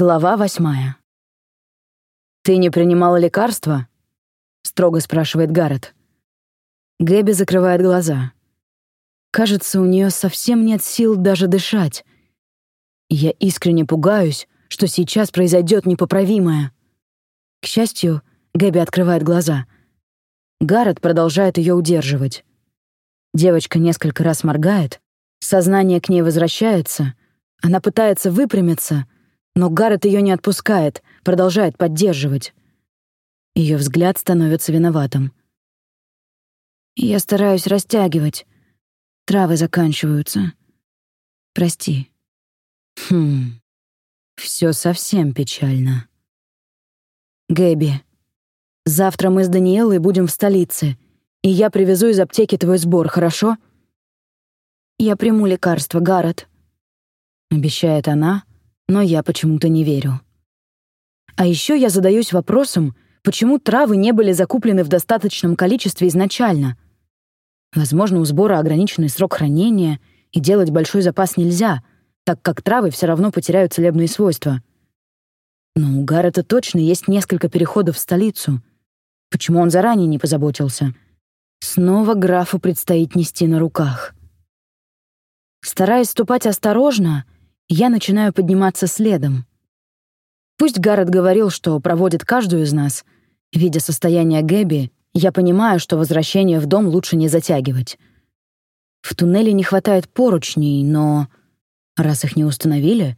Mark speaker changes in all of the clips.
Speaker 1: Глава восьмая. «Ты не принимала лекарства?» — строго спрашивает Гаррет. Гэби закрывает глаза. Кажется, у нее совсем нет сил даже дышать. Я искренне пугаюсь, что сейчас произойдет непоправимое. К счастью, Гэби открывает глаза. Гаррет продолжает ее удерживать. Девочка несколько раз моргает, сознание к ней возвращается, она пытается выпрямиться — но Гаррет ее не отпускает, продолжает поддерживать. Ее взгляд становится виноватым. Я стараюсь растягивать. Травы заканчиваются. Прости. Хм. Все совсем печально. Гэби, завтра мы с Даниэлой будем в столице, и я привезу из аптеки твой сбор, хорошо? Я приму лекарство, Гаррет. Обещает она, но я почему-то не верю. А еще я задаюсь вопросом, почему травы не были закуплены в достаточном количестве изначально. Возможно, у сбора ограниченный срок хранения, и делать большой запас нельзя, так как травы все равно потеряют целебные свойства. Но у Гаррета точно есть несколько переходов в столицу. Почему он заранее не позаботился? Снова графу предстоит нести на руках. Стараясь ступать осторожно, я начинаю подниматься следом. Пусть Гаррет говорил, что проводит каждую из нас, видя состояние Гэби, я понимаю, что возвращение в дом лучше не затягивать. В туннеле не хватает поручней, но... Раз их не установили,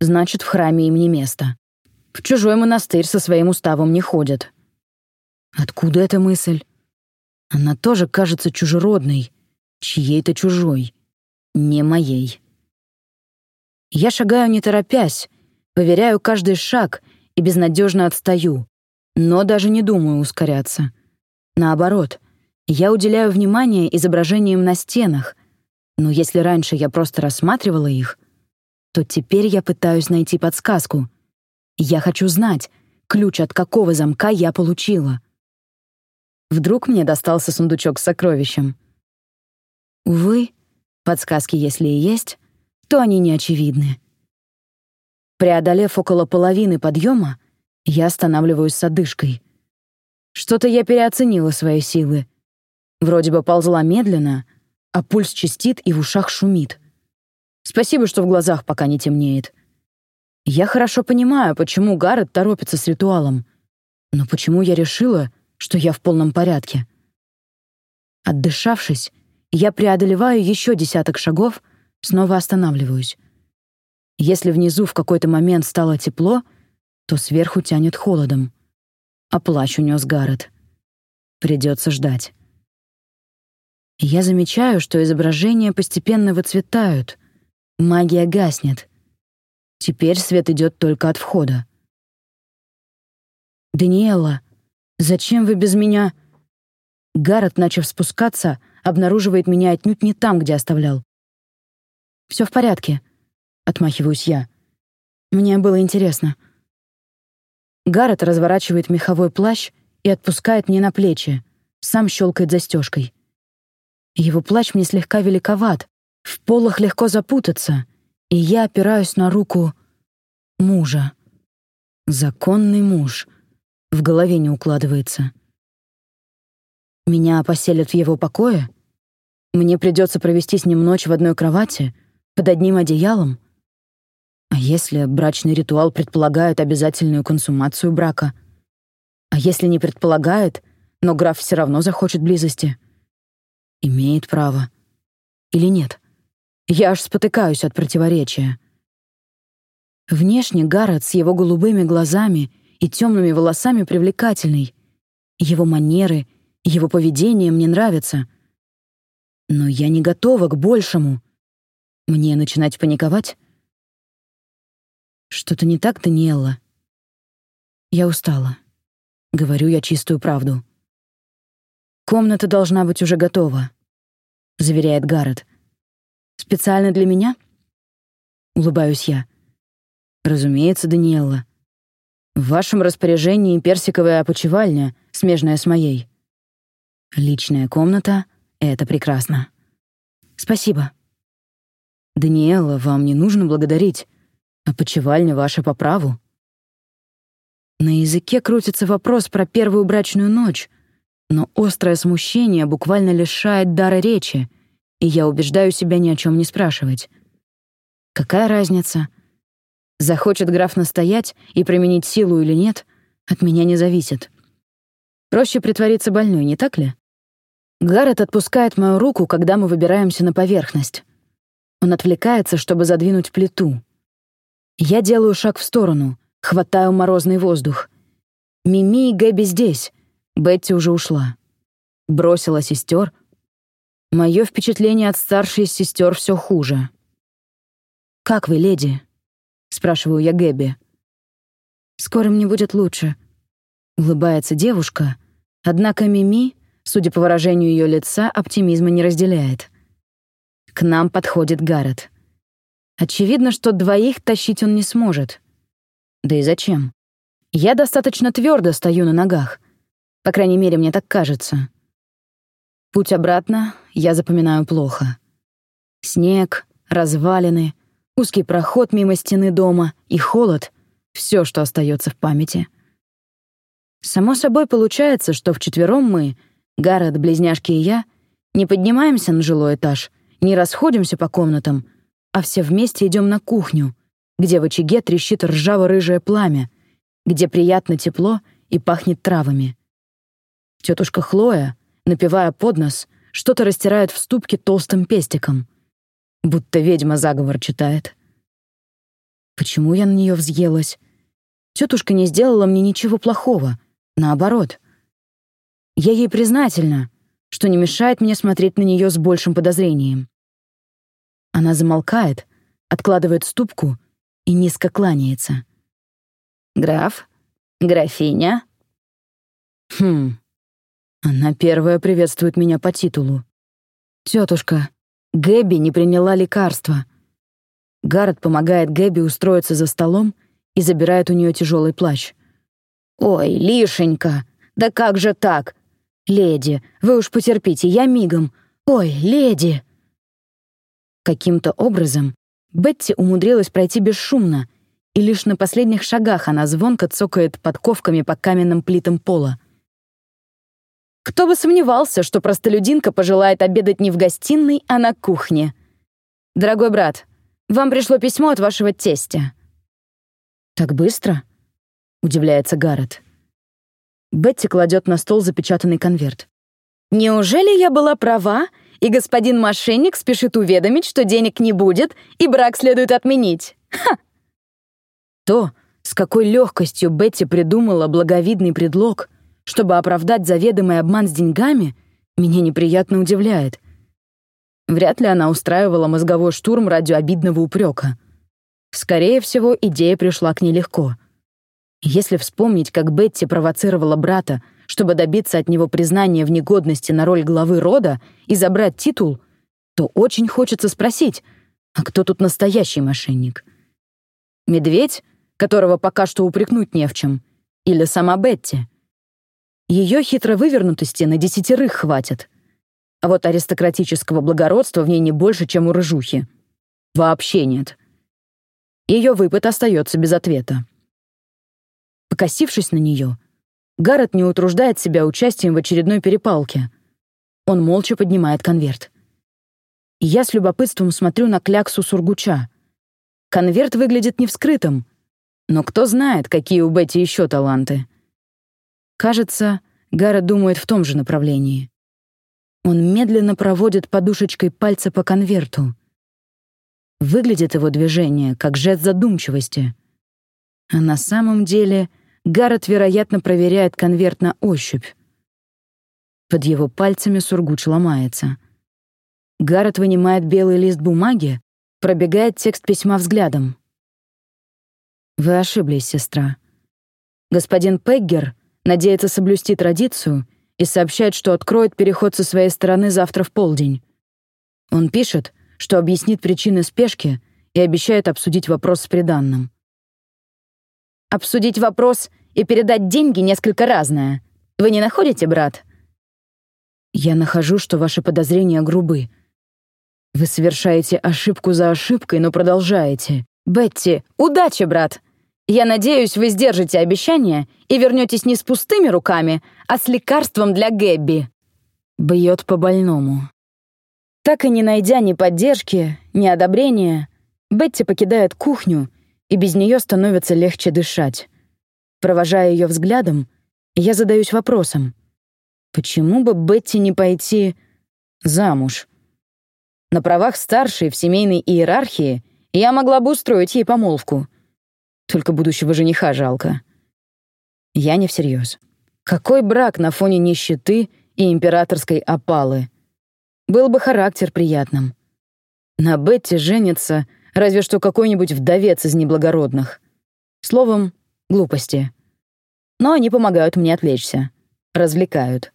Speaker 1: значит, в храме им не место. В чужой монастырь со своим уставом не ходят. Откуда эта мысль? Она тоже кажется чужеродной, чьей-то чужой, не моей. Я шагаю не торопясь, поверяю каждый шаг и безнадежно отстаю, но даже не думаю ускоряться. Наоборот, я уделяю внимание изображениям на стенах, но если раньше я просто рассматривала их, то теперь я пытаюсь найти подсказку. Я хочу знать, ключ от какого замка я получила. Вдруг мне достался сундучок с сокровищем. Увы, подсказки, если и есть, то они не очевидны. Преодолев около половины подъема, я останавливаюсь с одышкой. Что-то я переоценила свои силы. Вроде бы ползла медленно, а пульс чистит и в ушах шумит. Спасибо, что в глазах пока не темнеет. Я хорошо понимаю, почему Гаррет торопится с ритуалом. Но почему я решила, что я в полном порядке? Отдышавшись, я преодолеваю еще десяток шагов — Снова останавливаюсь. Если внизу в какой-то момент стало тепло, то сверху тянет холодом. А плащ унес Гаррет. Придется ждать. Я замечаю, что изображения постепенно выцветают. Магия гаснет. Теперь свет идет только от входа. «Даниэла, зачем вы без меня...» Гаррет, начав спускаться, обнаруживает меня отнюдь не там, где оставлял. Все в порядке», — отмахиваюсь я. «Мне было интересно». Гаррет разворачивает меховой плащ и отпускает мне на плечи, сам щелкает застежкой. Его плащ мне слегка великоват, в полах легко запутаться, и я опираюсь на руку мужа. Законный муж. В голове не укладывается. Меня поселят в его покое? Мне придется провести с ним ночь в одной кровати — под одним одеялом? А если брачный ритуал предполагает обязательную консумацию брака? А если не предполагает, но граф все равно захочет близости? Имеет право. Или нет? Я аж спотыкаюсь от противоречия. Внешне Гаррет с его голубыми глазами и темными волосами привлекательный. Его манеры, его поведение мне нравятся. Но я не готова к большему. Мне начинать паниковать? Что-то не так, Даниэлла? Я устала. Говорю я чистую правду. Комната должна быть уже готова, заверяет Гаррет. Специально для меня? Улыбаюсь я. Разумеется, Даниэлла. В вашем распоряжении персиковая опочивальня, смежная с моей. Личная комната — это прекрасно. Спасибо. «Даниэла, вам не нужно благодарить. Опочивальня ваша по праву. На языке крутится вопрос про первую брачную ночь, но острое смущение буквально лишает дара речи, и я убеждаю себя ни о чем не спрашивать. Какая разница? Захочет граф настоять и применить силу или нет, от меня не зависит. Проще притвориться больной, не так ли? Гаррет отпускает мою руку, когда мы выбираемся на поверхность. Он отвлекается, чтобы задвинуть плиту. Я делаю шаг в сторону, хватаю морозный воздух. Мими и Гэби здесь. Бетти уже ушла. Бросила сестер. Мое впечатление от старшей сестер все хуже. «Как вы, леди?» — спрашиваю я Гэби. «Скоро мне будет лучше», — улыбается девушка, однако Мими, судя по выражению ее лица, оптимизма не разделяет. К нам подходит Гаррет. Очевидно, что двоих тащить он не сможет. Да и зачем? Я достаточно твердо стою на ногах. По крайней мере, мне так кажется. Путь обратно я запоминаю плохо. Снег, развалины, узкий проход мимо стены дома и холод — все, что остается в памяти. Само собой получается, что вчетвером мы, Гаррет, близняшки и я, не поднимаемся на жилой этаж, не расходимся по комнатам, а все вместе идем на кухню, где в очаге трещит ржаво-рыжее пламя, где приятно тепло и пахнет травами. Тетушка Хлоя, напивая под нос, что-то растирает в ступке толстым пестиком. Будто ведьма заговор читает. Почему я на нее взъелась? Тетушка не сделала мне ничего плохого. Наоборот. Я ей признательна, что не мешает мне смотреть на нее с большим подозрением. Она замолкает, откладывает ступку и низко кланяется. «Граф? Графиня?» «Хм, она первая приветствует меня по титулу. Тетушка, Гэби не приняла лекарства. Гаррет помогает Гэби устроиться за столом и забирает у нее тяжелый плащ. «Ой, лишенька, да как же так? Леди, вы уж потерпите, я мигом. Ой, леди!» Каким-то образом Бетти умудрилась пройти бесшумно, и лишь на последних шагах она звонко цокает подковками по каменным плитам пола. Кто бы сомневался, что простолюдинка пожелает обедать не в гостиной, а на кухне. «Дорогой брат, вам пришло письмо от вашего тестя». «Так быстро?» — удивляется Гаррет. Бетти кладет на стол запечатанный конверт. «Неужели я была права, и господин мошенник спешит уведомить, что денег не будет, и брак следует отменить? Ха!» То, с какой легкостью Бетти придумала благовидный предлог — чтобы оправдать заведомый обман с деньгами, меня неприятно удивляет. Вряд ли она устраивала мозговой штурм ради обидного упрека. Скорее всего, идея пришла к ней легко. Если вспомнить, как Бетти провоцировала брата, чтобы добиться от него признания в негодности на роль главы рода и забрать титул, то очень хочется спросить, а кто тут настоящий мошенник? Медведь, которого пока что упрекнуть не в чем, или сама Бетти? Ее хитро вывернутости на десятерых хватит. А вот аристократического благородства в ней не больше, чем у рыжухи. Вообще нет. Ее выпад остается без ответа. Покосившись на нее, Гаррет не утруждает себя участием в очередной перепалке. Он молча поднимает конверт. я с любопытством смотрю на кляксу сургуча. Конверт выглядит невскрытым, но кто знает, какие у Бетти еще таланты. Кажется, Гара думает в том же направлении. Он медленно проводит подушечкой пальца по конверту. Выглядит его движение как жест задумчивости. А на самом деле Гаррет, вероятно, проверяет конверт на ощупь. Под его пальцами сургуч ломается. Гаррет вынимает белый лист бумаги, пробегает текст письма взглядом. «Вы ошиблись, сестра. Господин Пеггер — надеется соблюсти традицию и сообщает, что откроет переход со своей стороны завтра в полдень. Он пишет, что объяснит причины спешки и обещает обсудить вопрос с приданным. «Обсудить вопрос и передать деньги несколько разное. Вы не находите, брат?» «Я нахожу, что ваши подозрения грубы. Вы совершаете ошибку за ошибкой, но продолжаете, «Бетти, удачи, брат! Я надеюсь, вы сдержите обещание и вернетесь не с пустыми руками, а с лекарством для Гэбби». Бьет по больному. Так и не найдя ни поддержки, ни одобрения, Бетти покидает кухню, и без нее становится легче дышать. Провожая ее взглядом, я задаюсь вопросом, почему бы Бетти не пойти замуж? На правах старшей в семейной иерархии я могла бы устроить ей помолвку. Только будущего жениха жалко. Я не всерьез. Какой брак на фоне нищеты и императорской опалы? Был бы характер приятным. На Бетти женится разве что какой-нибудь вдовец из неблагородных. Словом, глупости. Но они помогают мне отвлечься. Развлекают.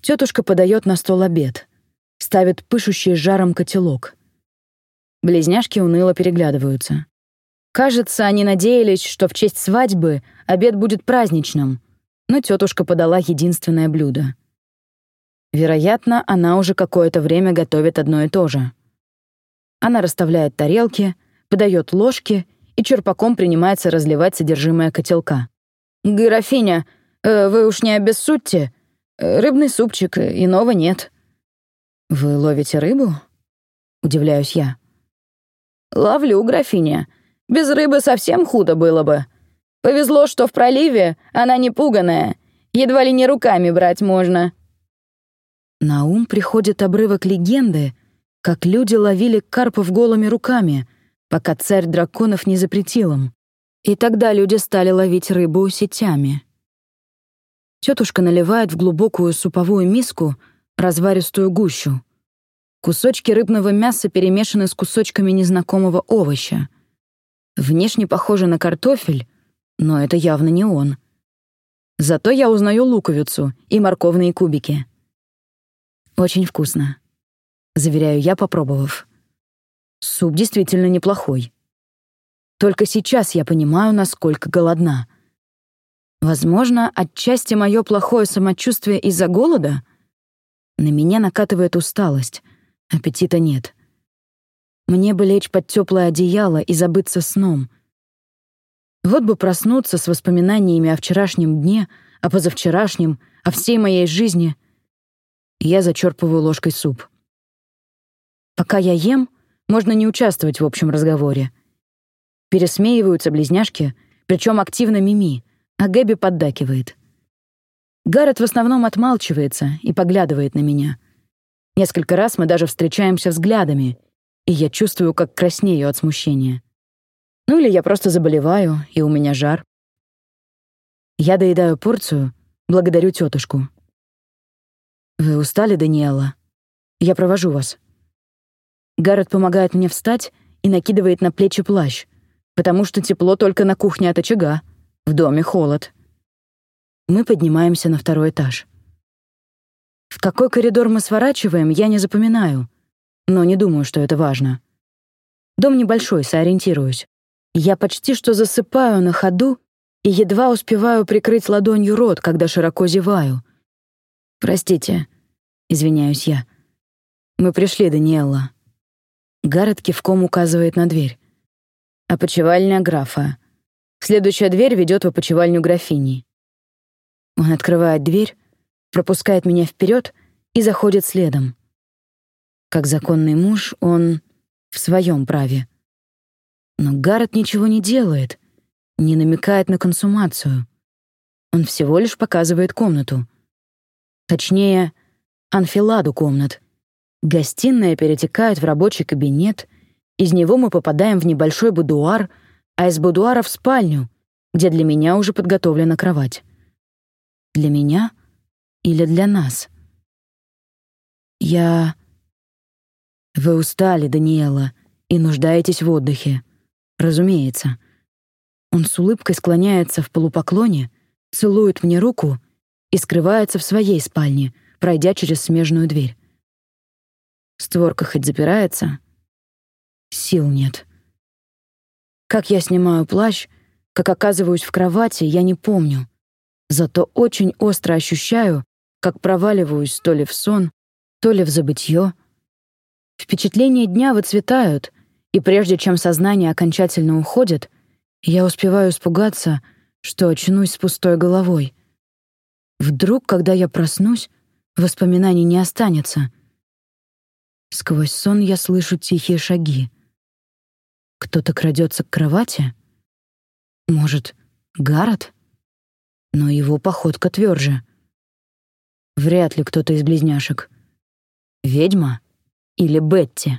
Speaker 1: Тетушка подает на стол обед. Ставит пышущий жаром котелок. Близняшки уныло переглядываются. Кажется, они надеялись, что в честь свадьбы обед будет праздничным, но тетушка подала единственное блюдо — Вероятно, она уже какое-то время готовит одно и то же. Она расставляет тарелки, подает ложки и черпаком принимается разливать содержимое котелка. «Графиня, э, вы уж не обессудьте. Рыбный супчик, иного нет». «Вы ловите рыбу?» — удивляюсь я. «Ловлю, графиня. Без рыбы совсем худо было бы. Повезло, что в проливе она не пуганая. Едва ли не руками брать можно». На ум приходит обрывок легенды, как люди ловили карпов голыми руками, пока царь драконов не запретил им. И тогда люди стали ловить рыбу сетями. Тетушка наливает в глубокую суповую миску разваристую гущу. Кусочки рыбного мяса перемешаны с кусочками незнакомого овоща. Внешне похоже на картофель, но это явно не он. Зато я узнаю луковицу и морковные кубики. Очень вкусно. Заверяю я, попробовав. Суп действительно неплохой. Только сейчас я понимаю, насколько голодна. Возможно, отчасти мое плохое самочувствие из-за голода? На меня накатывает усталость, аппетита нет. Мне бы лечь под теплое одеяло и забыться сном. Вот бы проснуться с воспоминаниями о вчерашнем дне, о позавчерашнем, о всей моей жизни — я зачерпываю ложкой суп. Пока я ем, можно не участвовать в общем разговоре. Пересмеиваются близняшки, причем активно Мими, а Гэби поддакивает. Гаррет в основном отмалчивается и поглядывает на меня. Несколько раз мы даже встречаемся взглядами, и я чувствую, как краснею от смущения. Ну или я просто заболеваю, и у меня жар. Я доедаю порцию, благодарю тетушку. «Вы устали, Даниэла? Я провожу вас». Гаррет помогает мне встать и накидывает на плечи плащ, потому что тепло только на кухне от очага. В доме холод. Мы поднимаемся на второй этаж. В какой коридор мы сворачиваем, я не запоминаю, но не думаю, что это важно. Дом небольшой, сориентируюсь. Я почти что засыпаю на ходу и едва успеваю прикрыть ладонью рот, когда широко зеваю — «Простите», — извиняюсь я. «Мы пришли, Даниэлла». Гаррет кивком указывает на дверь. «Опочивальня графа. Следующая дверь ведет в опочивальню графини». Он открывает дверь, пропускает меня вперед и заходит следом. Как законный муж, он в своем праве. Но Гаррет ничего не делает, не намекает на консумацию. Он всего лишь показывает комнату — Точнее, анфиладу комнат. Гостиная перетекает в рабочий кабинет, из него мы попадаем в небольшой будуар, а из будуара в спальню, где для меня уже подготовлена кровать. Для меня или для нас? Я... Вы устали, Даниэла, и нуждаетесь в отдыхе. Разумеется. Он с улыбкой склоняется в полупоклоне, целует мне руку и скрывается в своей спальне, пройдя через смежную дверь. Створка хоть запирается, сил нет. Как я снимаю плащ, как оказываюсь в кровати, я не помню. Зато очень остро ощущаю, как проваливаюсь то ли в сон, то ли в забытье. Впечатления дня выцветают, И прежде чем сознание окончательно уходит, я успеваю испугаться, что очнусь с пустой головой. Вдруг, когда я проснусь, воспоминаний не останется. Сквозь сон я слышу тихие шаги. Кто-то крадется к кровати? Может, Гаррет? Но его походка тверже. Вряд ли кто-то из близняшек. Ведьма или Бетти?